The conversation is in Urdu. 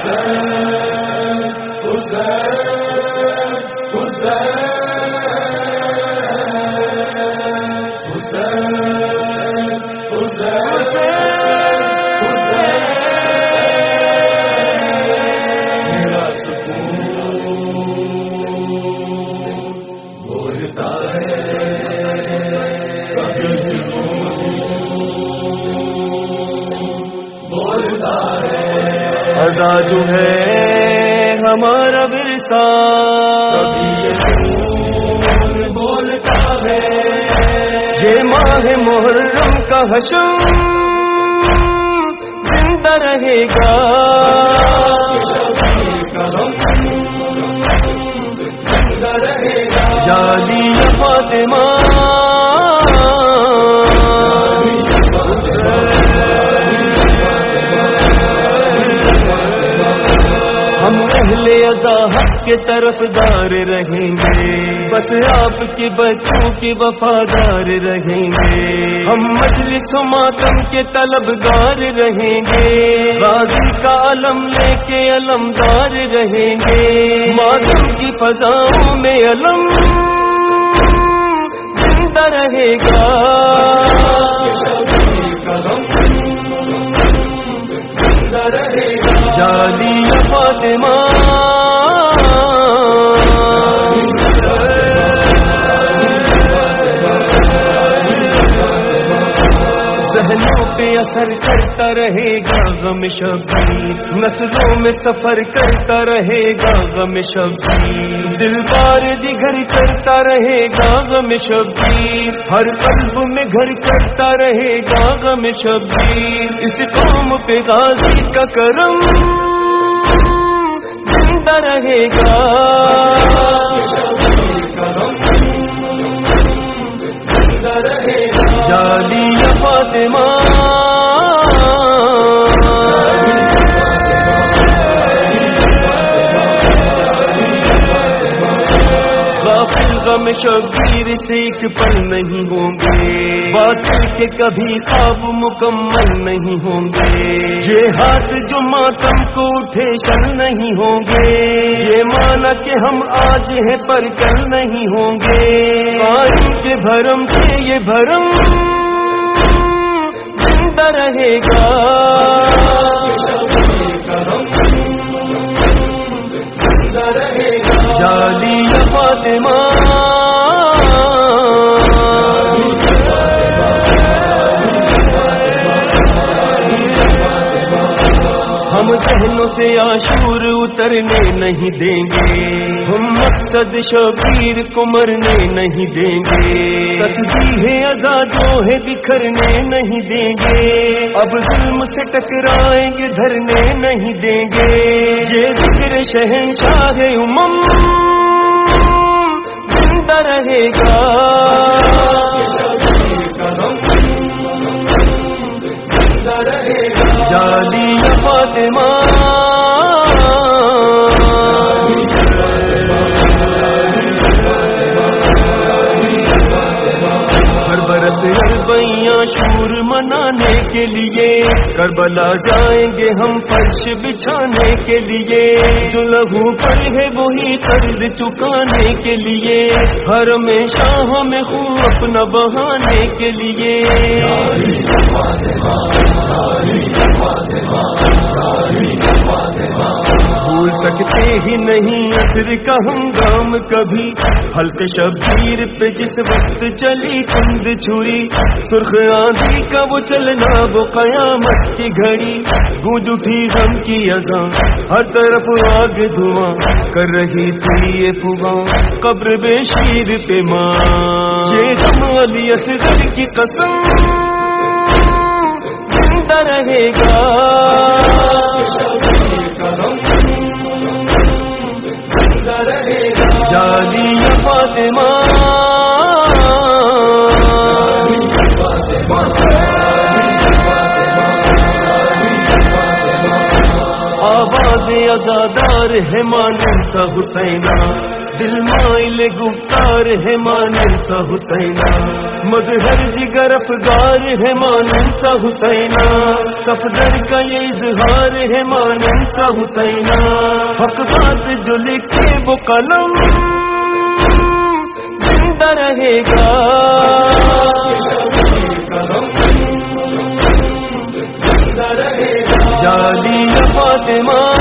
حسن حسن ادا جو ہے ہمارا ورثہ بولتا ہے، یہ ماہ محرم کا حشم زندہ رہے گا۔ جالی فاطمہ اہل ادا حق کے طرف دار رہیں گے۔ بس آپ کے بچوں کے وفادار رہیں گے۔ ہم مجلس و ماتم کے طلبگار رہیں گے۔ غازی کا علم لے کے علمدار رہیں گے۔ ماتم کی فضاؤں میں علم زندہ رہے گا۔ جالی فاطمہ ذہنوں پہ اثر کرتا رہے گا غم شبیر۔ نسلوں میں سفر کرتا رہے گا غم شبیر۔ دل بار جگر کرتا رہے گا غم شبیر۔ ہر قلب میں گھر کرتا رہے گا غم شبیر۔ اس قوم پہ غازی کا کرم زندہ رہے گا۔ شبیر سے ایک پل نہیں ہوں گے۔ باطل کے کبھی خواب مکمل نہیں ہوں گے۔ یہ ہاتھ جو ماتم کو اٹھے کل نہیں ہوں گے۔ یہ مانا کہ ہم آج ہیں پر کل نہیں ہوں گے۔ قائم کے بھرم سے یہ بھرم زندہ رہے گا۔ جالی فاطمہ۔ ہم سے آشور اترنے نہیں دیں گے۔ ہم مقصد شبیر کو مرنے نہیں دیں گے۔ تصدیح ادا جو ہے بکھرنے نہیں دیں گے۔ اب ظلم سے ٹکرائیں گے، دھرنے نہیں دیں گے۔ یہ ذکر شہنشاہ امم زندہ رہے گا۔ جالی فاطمہ کے لیے کربلا جائیں گے ہم فرش بچھانے کے لیے۔ جو لہو پر ہے وہی قرض چکانے کے لیے۔ ہر میں شاہ میں خون اپنا بہانے کے لیے۔ بھول سکتے ہی نہیں اثر کا ہنگام کبھی۔ ہلک شبیر پہ جس وقت چلی کند چھری، سرخ آندھی کا وہ چلنا وہ قیامت کی گھڑی، گونج اٹھی غم کی اذاں، ہر طرف آگ دھواں، کر رہی تھی یہ فغاں قبر بے شیر پہ ماں۔ یہ علی اصغر کی قسم زندہ رہے گا۔ جالی فاطمہ آواز ہے مانن سا حسینہ۔ دل مائل گفتار ہے مانن سا حسینہ۔ مظہر جگر افغار ہے مانن سا حسینہ۔ سفدر کا یہ اظہار ہے مانن سا حسینہ۔ حق بات جو لکھے وہ قلم زندہ رہے گا۔ جالی فاطمہ